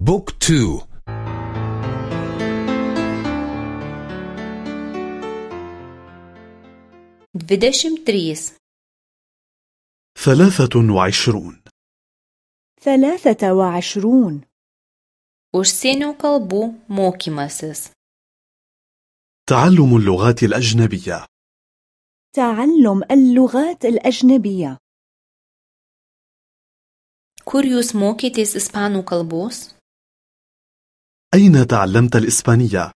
Book two. Dvidešimt trys ثلاثة وعشرون. ثلاثة وعشرون. Užsienio kalbų mokymasis. تعلم اللغات الأجنبية. تعلم اللغات الأجنبية. Jūs mokytės ispanų kalbos? أين تعلمت الإسبانية؟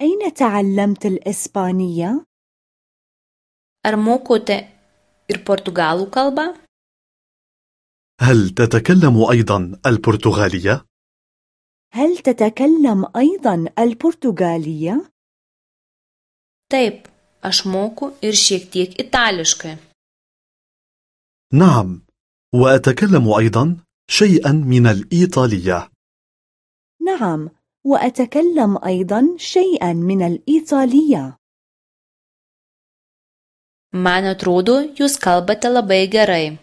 أين تعلمت الإسبانية؟ Ar mokote ir portugalų kalbą? هل تتكلم أيضا البرتغالية؟ هل تتكلم أيضا البرتغالية؟ Taip, aš moku ir šiek tiek itališkai. نعم وأتكلم أيضا شيئا من الإيطالية نعم وأتكلم أيضا شيئا من الإيطالية Man atrodo, jūs kalbate labai gerai.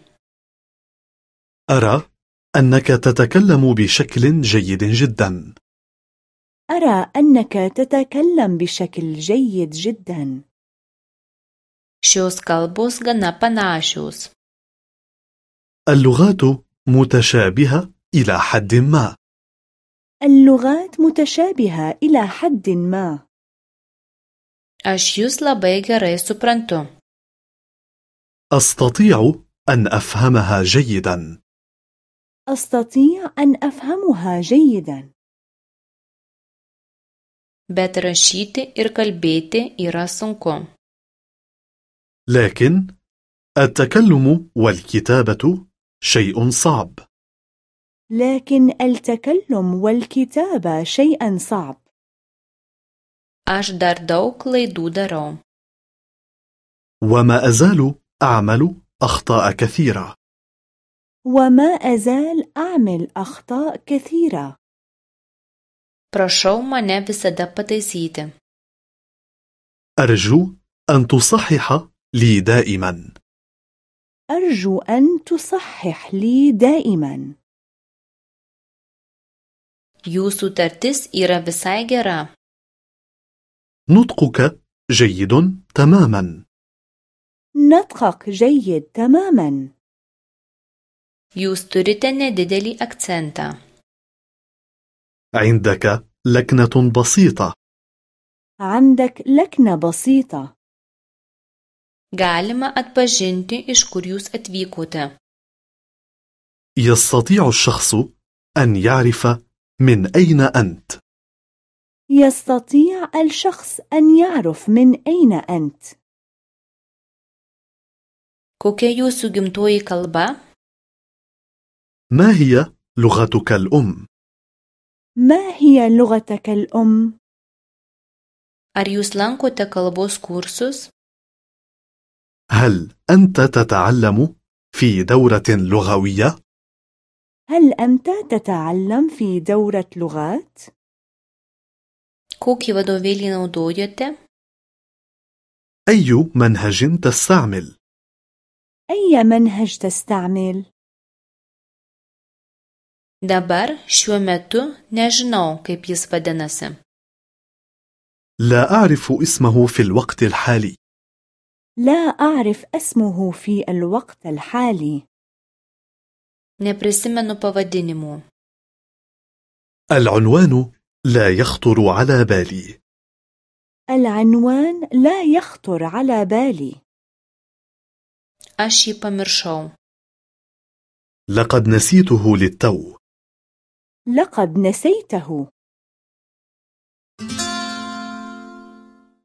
أرى أنك تتكلم بشكل جيد جدا أرى أنك تتكلم بشكل جيد جدا Šios kalbos gana panašios. اللغات متشابهة إلى حد ما اللغات متشابهة إلى حد ما Aš jūs labai gerai suprantu. أستطيع أن أفهمها جيدا أستطيع أن أفهمها جيدا Bet rašyti ir kalbėti yra sunku. لكن التكلم والكتابة شيء صعب لكن التكلم والكتابة شيئا صعب. Aš dar daug klaidų darau. وما أزال أعمل أخطاء كثيرة. وما أزال أعمل أخطاء كثيرة. Prašau mane visada pataisyti. أرجو أن تصحح لي دائما. أرجو أن تصحح لي دائما. Jūsų tartis yra visai gera. نطقك جيد تماما نطقك جيد تماما Jūs turite nedidelį akcentą. عندك لكنة بسيطة عندك لكنة بسيطة Galima atpažinti, iš kur jūs atvykote. يستطيع الشخص أن يعرف من أين أنت يستطيع الشخص أن يعرف من أين أنت Kokia jūsų gimtoji kalba? ما هي لغتك الأم؟ ما هي لغتك الأم؟ Ar jūs lankote kalbos kursus? هل أنت تتعلم في دورة لغوية؟ هل أنت تتعلم في دورة لغات؟ Kokį vadovėlį naudojate? أي منهج تستعمل؟ أي منهج تستعمل؟ Dabar šiuo metu nežinau, kaip jis vadinasi. لا أعرف اسمه في الوقت الحالي لا أعرف اسمه في الوقت الحالي Neprisimenu pavadinimų. العنوان لا يخطر على بالي العنوان لا يخطر على بالي Aš jį pamiršau. لقد نسيته للتو لقد نسيته